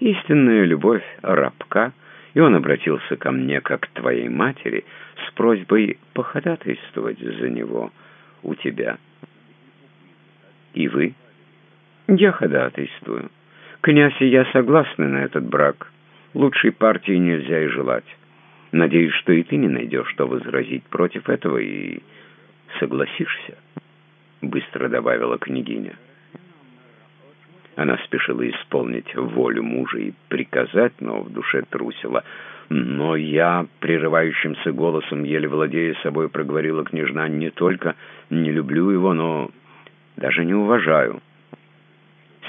Истинная любовь рабка, и он обратился ко мне, как к твоей матери, с просьбой походатайствовать за него у тебя». «И вы?» «Я ходатайствую. Князь и я согласны на этот брак. Лучшей партии нельзя и желать. Надеюсь, что и ты не найдешь, что возразить против этого, и согласишься» быстро добавила княгиня. Она спешила исполнить волю мужа и приказать, но в душе трусила. «Но я, прерывающимся голосом, еле владея собой, проговорила княжна, не только не люблю его, но даже не уважаю».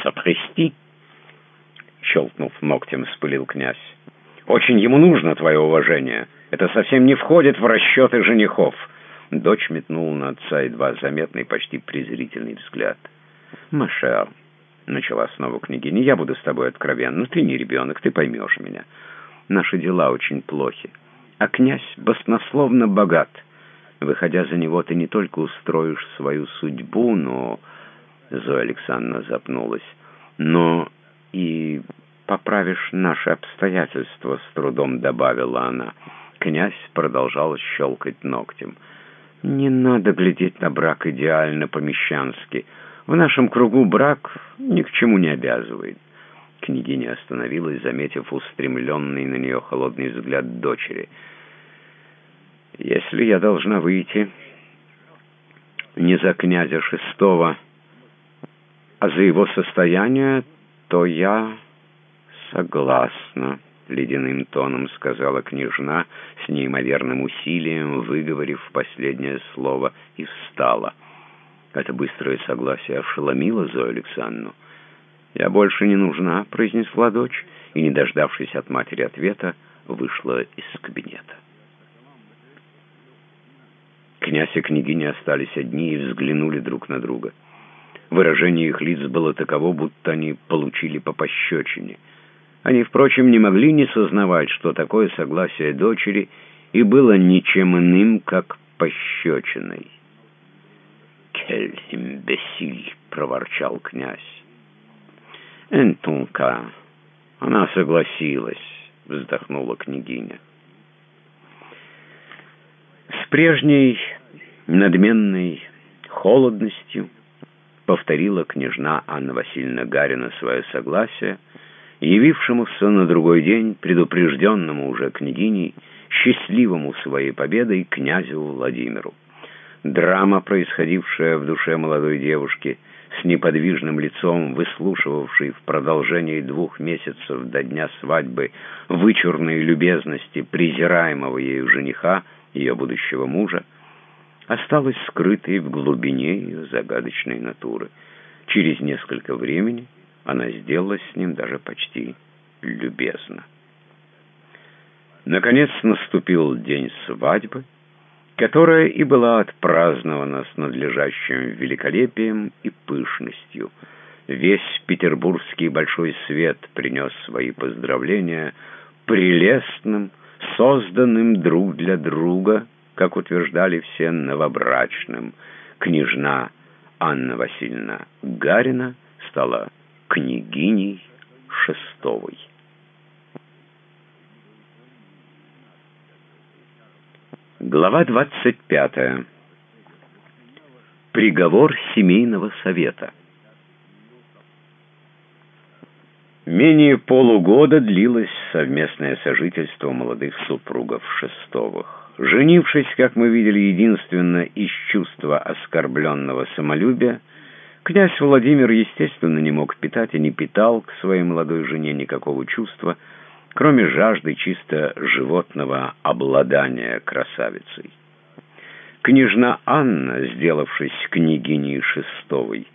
«Сопрести!» — щелкнув ногтем, спылил князь. «Очень ему нужно твое уважение. Это совсем не входит в расчеты женихов». Дочь метнула на отца едва заметный, почти презрительный взгляд. «Машер», — начала снова княгиня, — «я буду с тобой откровенна. Ты не ребенок, ты поймешь меня. Наши дела очень плохи. А князь баснословно богат. Выходя за него, ты не только устроишь свою судьбу, но...» Зоя Александровна запнулась. «Но и поправишь наши обстоятельства», — с трудом добавила она. Князь продолжал щелкать ногтем. Не надо глядеть на брак идеально по-мещански. В нашем кругу брак ни к чему не обязывает. Княгиня остановилась, заметив устремленный на нее холодный взгляд дочери. «Если я должна выйти не за князя шестого, а за его состояние, то я согласна». — ледяным тоном сказала княжна, с неимоверным усилием выговорив последнее слово, и встала. Это быстрое согласие ошеломило Зою Александровну. «Я больше не нужна», — произнесла дочь, и, не дождавшись от матери ответа, вышла из кабинета. Князь и княгиня остались одни и взглянули друг на друга. Выражение их лиц было таково, будто они получили по пощечине — они, впрочем, не могли не сознавать, что такое согласие дочери и было ничем иным, как пощечиной. «Кель имбесиль!» — проворчал князь. «Энтунка!» Она согласилась, — вздохнула княгиня. С прежней надменной холодностью повторила княжна Анна Васильевна Гарина свое согласие, явившемуся на другой день, предупрежденному уже княгиней, счастливому своей победой князю Владимиру. Драма, происходившая в душе молодой девушки, с неподвижным лицом, выслушивавшей в продолжении двух месяцев до дня свадьбы вычурные любезности презираемого ею жениха, ее будущего мужа, осталась скрытой в глубине ее загадочной натуры. Через несколько времени она сделалась с ним даже почти любезна. Наконец наступил день свадьбы, которая и была отпразднована с надлежащим великолепием и пышностью. Весь петербургский большой свет принес свои поздравления прелестным, созданным друг для друга, как утверждали все новобрачным. Княжна Анна Васильевна Гарина стала княгиней Шестовой. Глава 25. Приговор семейного совета. Менее полугода длилось совместное сожительство молодых супругов Шестовых. Женившись, как мы видели, единственно из чувства оскорбленного самолюбия, Князь Владимир, естественно, не мог питать и не питал к своей молодой жене никакого чувства, кроме жажды чисто животного обладания красавицей. Княжна Анна, сделавшись княгиней Шестовой,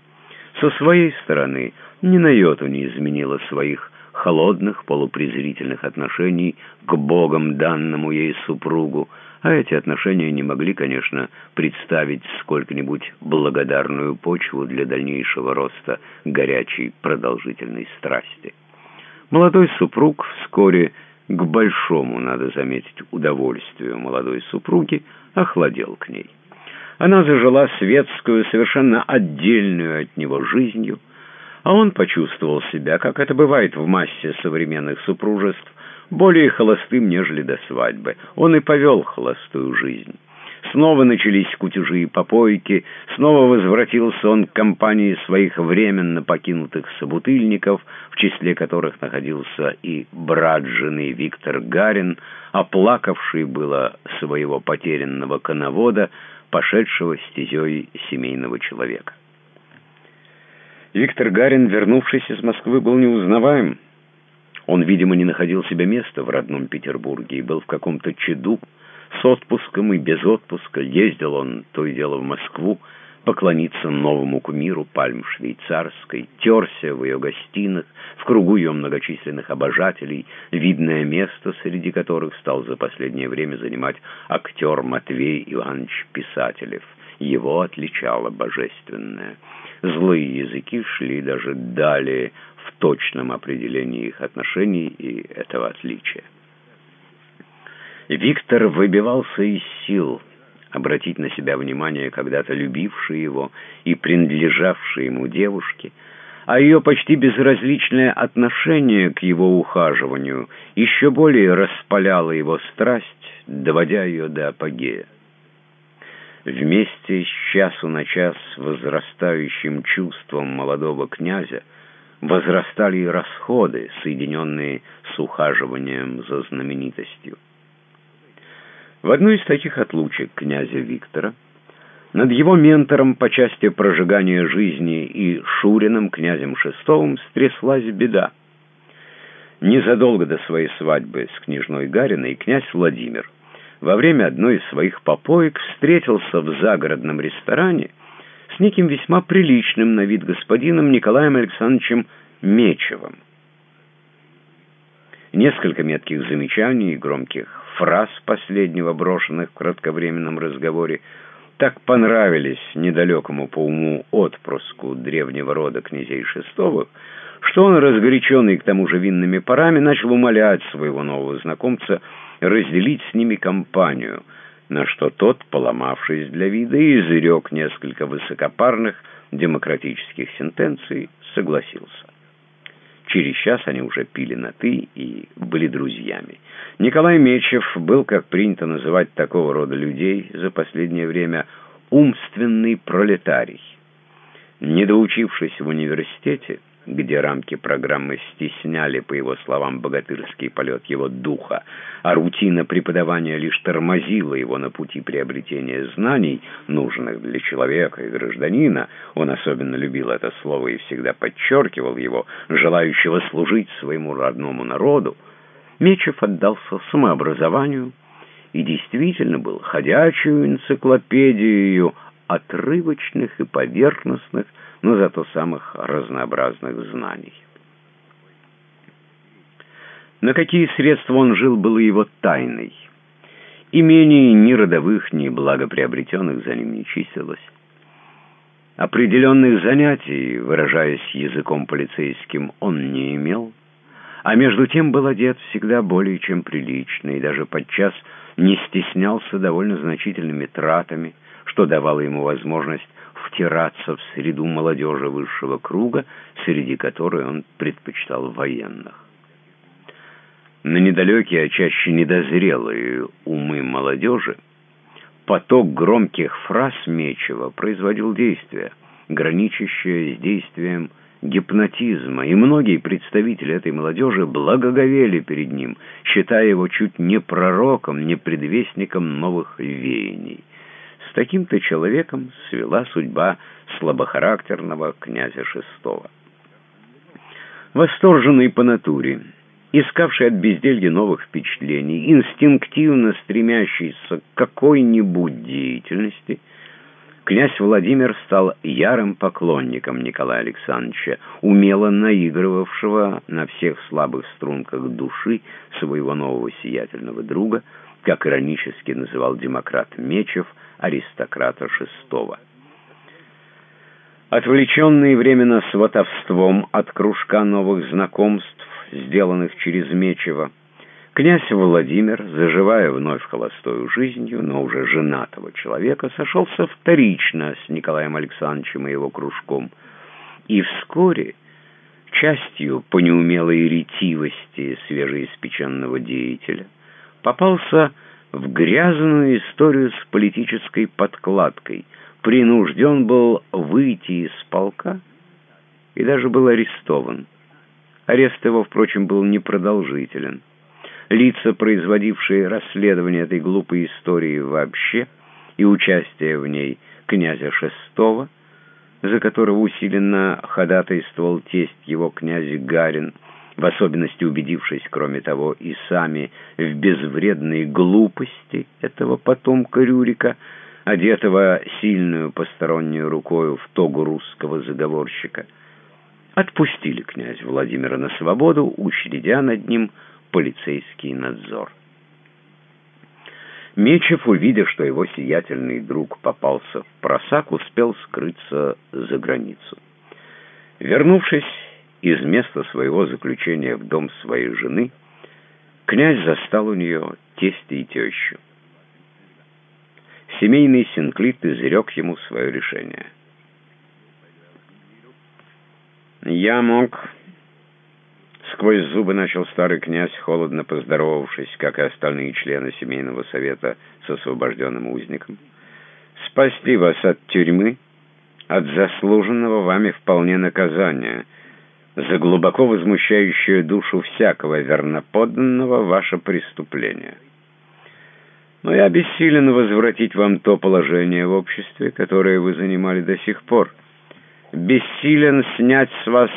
со своей стороны ни на йоту не изменила своих холодных, полупрезрительных отношений к богам данному ей супругу, а эти отношения не могли, конечно, представить сколько-нибудь благодарную почву для дальнейшего роста горячей продолжительной страсти. Молодой супруг вскоре к большому, надо заметить, удовольствию молодой супруги охладел к ней. Она зажила светскую, совершенно отдельную от него жизнью, а он почувствовал себя, как это бывает в массе современных супружеств, более холостым, нежели до свадьбы. Он и повел холостую жизнь. Снова начались кутежи и попойки, снова возвратился он к компании своих временно покинутых собутыльников, в числе которых находился и брат жены Виктор Гарин, оплакавший было своего потерянного коновода, пошедшего стезей семейного человека. Виктор Гарин, вернувшись из Москвы, был неузнаваем. Он, видимо, не находил себе места в родном Петербурге и был в каком-то чаду, с отпуском и без отпуска. Ездил он то и дело в Москву, поклониться новому кумиру пальм швейцарской, терся в ее гостиных, в кругу ее многочисленных обожателей, видное место, среди которых стал за последнее время занимать актер Матвей Иванович Писателев. Его отличало божественное. Злые языки шли даже далее в точном определении их отношений и этого отличия. Виктор выбивался из сил обратить на себя внимание когда-то любившей его и принадлежавшей ему девушки, а ее почти безразличное отношение к его ухаживанию еще более распаляло его страсть, доводя ее до апогея. Вместе с часу на час возрастающим чувством молодого князя возрастали и расходы, соединенные с ухаживанием за знаменитостью. В одну из таких отлучек князя Виктора над его ментором по части прожигания жизни и Шуриным, князем Шестовым, стряслась беда. Незадолго до своей свадьбы с княжной Гариной князь Владимир во время одной из своих попоек встретился в загородном ресторане с неким весьма приличным на вид господином Николаем Александровичем Мечевым. Несколько метких замечаний и громких фраз последнего, брошенных в кратковременном разговоре, так понравились недалекому по уму отпрыску древнего рода князей Шестовых, что он, разгоряченный к тому же винными парами, начал умолять своего нового знакомца разделить с ними компанию, на что тот, поломавшись для вида, изрек несколько высокопарных демократических сентенций, согласился. Через час они уже пили на «ты» и были друзьями. Николай Мечев был, как принято называть такого рода людей за последнее время, умственный пролетарий. Недоучившись в университете, где рамки программы стесняли, по его словам, богатырский полет его духа, а рутина преподавания лишь тормозила его на пути приобретения знаний, нужных для человека и гражданина, он особенно любил это слово и всегда подчеркивал его, желающего служить своему родному народу, Мечев отдался самообразованию и действительно был ходячую энциклопедию отрывочных и поверхностных, но зато самых разнообразных знаний. На какие средства он жил, было его тайной. Имений ни родовых, ни благоприобретенных за ним не числилось. Определенных занятий, выражаясь языком полицейским, он не имел, а между тем был одет всегда более чем прилично и даже подчас не стеснялся довольно значительными тратами, что давало ему возможность втираться в среду молодежи высшего круга, среди которой он предпочитал военных. На недалекие, а чаще недозрелые умы молодежи поток громких фраз Мечева производил действие, граничащее с действием гипнотизма, и многие представители этой молодежи благоговели перед ним, считая его чуть не пророком, не предвестником новых веяний. С таким-то человеком свела судьба слабохарактерного князя Шестого. Восторженный по натуре, искавший от безделья новых впечатлений, инстинктивно стремящийся к какой-нибудь деятельности, князь Владимир стал ярым поклонником Николая Александровича, умело наигрывавшего на всех слабых струнках души своего нового сиятельного друга, как иронически называл демократ Мечев – аристократа шестого. Отвлеченный временно сватовством от кружка новых знакомств, сделанных через Мечева, Князь Владимир, заживая вновь холостою жизнью, но уже женатого человека, сошелся вторично с Николаем Александровичем и его кружком. И вскоре, частью по неумелой ретивости свежеиспеченного деятеля, попался в грязную историю с политической подкладкой, принужден был выйти из полка и даже был арестован. Арест его, впрочем, был непродолжителен. Лица, производившие расследование этой глупой истории вообще и участие в ней князя Шестого, за которого усиленно ходатайствовал тесть его князь Гарин, в особенности убедившись, кроме того, и сами в безвредной глупости этого потомка Рюрика, одетого сильную постороннюю рукою в тогу русского заговорщика, отпустили князя Владимира на свободу, учредя над ним полицейский надзор. Мечев, увидев, что его сиятельный друг попался в просак, успел скрыться за границу. Вернувшись из места своего заключения в дом своей жены, князь застал у нее тестя и тещу. Семейный синклит изрек ему свое решение. «Я мог...» Сквозь зубы начал старый князь, холодно поздоровавшись, как и остальные члены семейного совета с освобожденным узником. «Спасти вас от тюрьмы, от заслуженного вами вполне наказания» за глубоко возмущающую душу всякого верноподданного ваше преступление. Но я бессилен возвратить вам то положение в обществе, которое вы занимали до сих пор. Бессилен снять с вас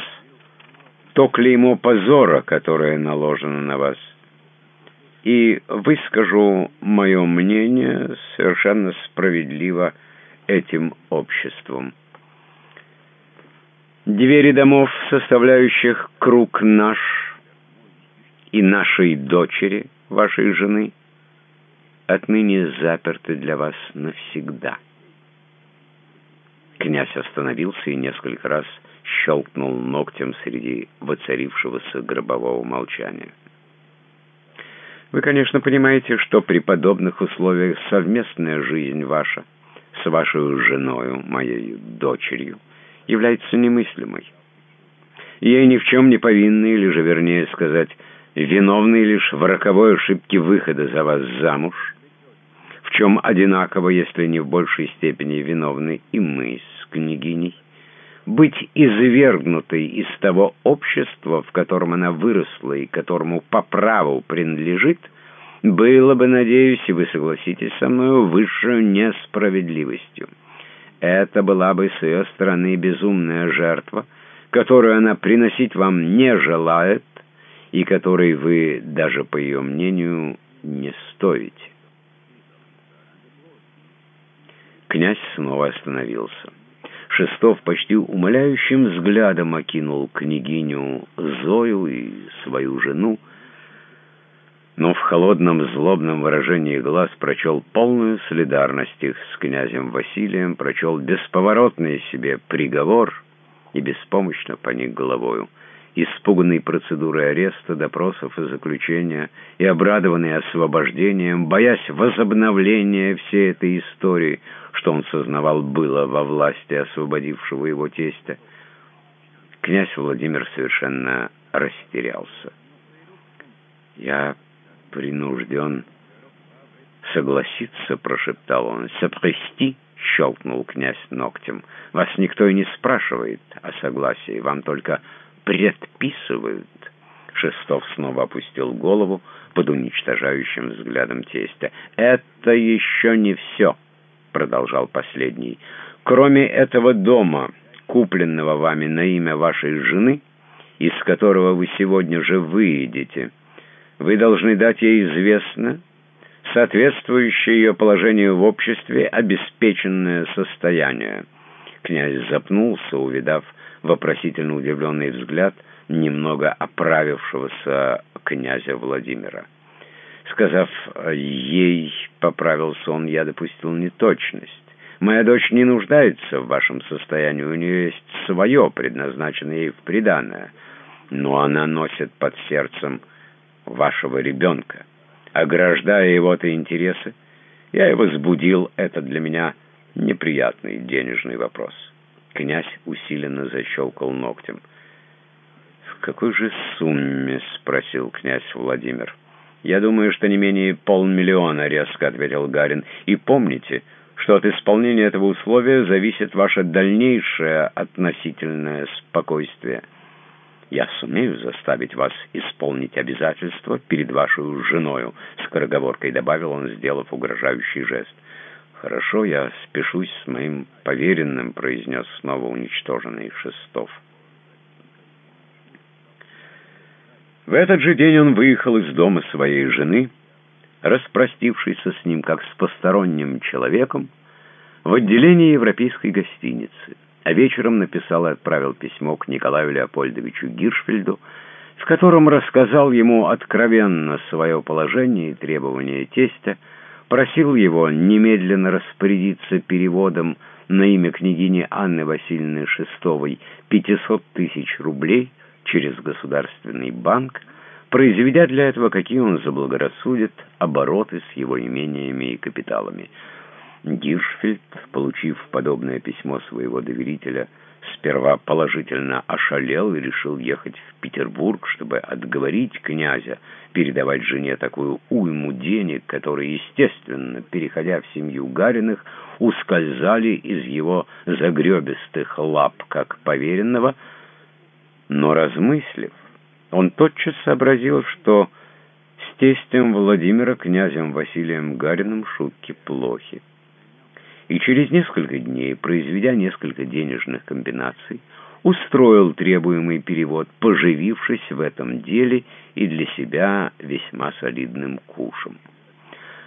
то клеймо позора, которое наложено на вас. И выскажу мое мнение совершенно справедливо этим обществом. Двери домов, составляющих круг наш и нашей дочери, вашей жены, отныне заперты для вас навсегда. Князь остановился и несколько раз щелкнул ногтем среди воцарившегося гробового молчания. Вы, конечно, понимаете, что при подобных условиях совместная жизнь ваша с вашей женою, моей дочерью, является немыслимой. Ей ни в чем не повинны, или же, вернее сказать, виновны лишь в роковой ошибке выхода за вас замуж, в чем одинаково, если не в большей степени виновны и мы с княгиней, быть извергнутой из того общества, в котором она выросла и которому по праву принадлежит, было бы, надеюсь, и вы согласитесь со мной, высшей несправедливостью. Это была бы с ее стороны безумная жертва, которую она приносить вам не желает и которой вы, даже по ее мнению, не стоите. Князь снова остановился. Шестов почти умоляющим взглядом окинул княгиню Зою и свою жену, но в холодном злобном выражении глаз прочел полную солидарность их с князем Василием, прочел бесповоротный себе приговор и беспомощно поник головою. Испуганный процедурой ареста, допросов и заключения, и обрадованный освобождением, боясь возобновления всей этой истории, что он сознавал было во власти освободившего его тестя, князь Владимир совершенно растерялся. «Я принужден согласиться», — прошептал он. «Сопрести?» — щелкнул князь ногтем. «Вас никто и не спрашивает о согласии, вам только предписывают». Шестов снова опустил голову под уничтожающим взглядом тестя. «Это еще не все», — продолжал последний. «Кроме этого дома, купленного вами на имя вашей жены, из которого вы сегодня же выедете, — вы должны дать ей известно, соответствующее ее положению в обществе, обеспеченное состояние. Князь запнулся, увидав вопросительно удивленный взгляд немного оправившегося князя Владимира. Сказав «ей», поправился он, я допустил неточность. Моя дочь не нуждается в вашем состоянии, у нее есть свое, предназначенное ей в приданое, но она носит под сердцем вашего ребенка. Ограждая его-то интересы, я его возбудил это для меня неприятный денежный вопрос. Князь усиленно защелкал ногтем. «В какой же сумме?» — спросил князь Владимир. «Я думаю, что не менее полмиллиона», — резко ответил Гарин. «И помните, что от исполнения этого условия зависит ваше дальнейшее относительное спокойствие. Я сумею заставить вас исполнить обязательства перед вашей женою», — скороговоркой добавил он, сделав угрожающий жест. «Хорошо, я спешусь с моим поверенным», — произнес снова уничтоженный Шестов. В этот же день он выехал из дома своей жены, распростившийся с ним как с посторонним человеком, в отделении европейской гостиницы, а вечером написал и отправил письмо к Николаю Леопольдовичу Гиршфельду, в котором рассказал ему откровенно свое положение и требования тестя, просил его немедленно распорядиться переводом на имя княгини Анны Васильевны Шестовой 500 тысяч рублей через Государственный банк, произведя для этого, какие он заблагорассудит, обороты с его имениями и капиталами. Гиршфельд, получив подобное письмо своего доверителя, сперва положительно ошалел и решил ехать в Петербург, чтобы отговорить князя передавать жене такую уйму денег, которые, естественно, переходя в семью Гариных, ускользали из его загребистых лап, как поверенного, но, размыслив, он тотчас сообразил, что с тестем Владимира князем Василием Гариным шутки плохи и через несколько дней, произведя несколько денежных комбинаций, устроил требуемый перевод, поживившись в этом деле и для себя весьма солидным кушем.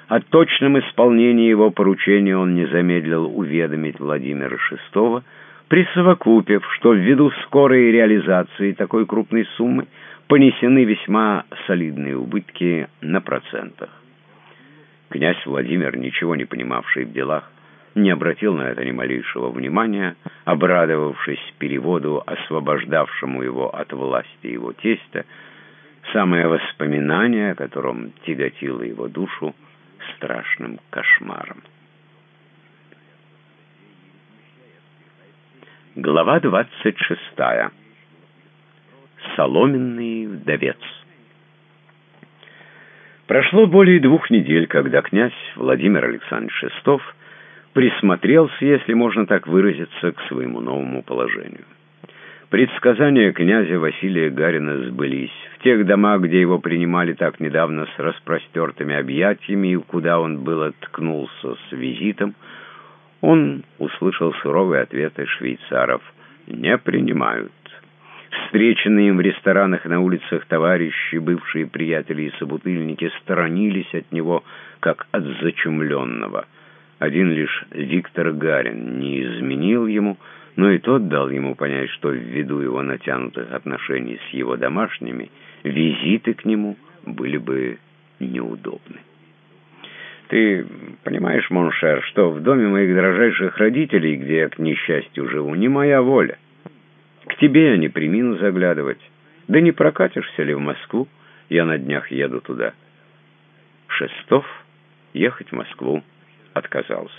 О точном исполнении его поручения он не замедлил уведомить Владимира VI, присовокупив, что ввиду скорой реализации такой крупной суммы понесены весьма солидные убытки на процентах. Князь Владимир, ничего не понимавший в делах, не обратил на это ни малейшего внимания, обрадовавшись переводу, освобождавшему его от власти его теста, самое воспоминание, о котором тяготило его душу страшным кошмаром. Глава двадцать шестая. Соломенный вдовец. Прошло более двух недель, когда князь Владимир Александрович Шестов присмотрелся, если можно так выразиться, к своему новому положению. Предсказания князя Василия Гарина сбылись. В тех домах, где его принимали так недавно с распростертыми объятиями и куда он было ткнулся с визитом, он услышал суровые ответы швейцаров «не принимают». Встреченные им в ресторанах на улицах товарищи, бывшие приятели и собутыльники, сторонились от него, как от зачумленного – один лишь Виктор Гарин не изменил ему, но и тот дал ему понять, что ввиду его натянутых отношений с его домашними, визиты к нему были бы неудобны. Ты понимаешь, mon cher, что в доме моих дражайших родителей, где я, к несчастью, живу, не моя воля. К тебе я не премину заглядывать. Да не прокатишься ли в Москву? Я на днях еду туда. Шестов ехать в Москву отказался.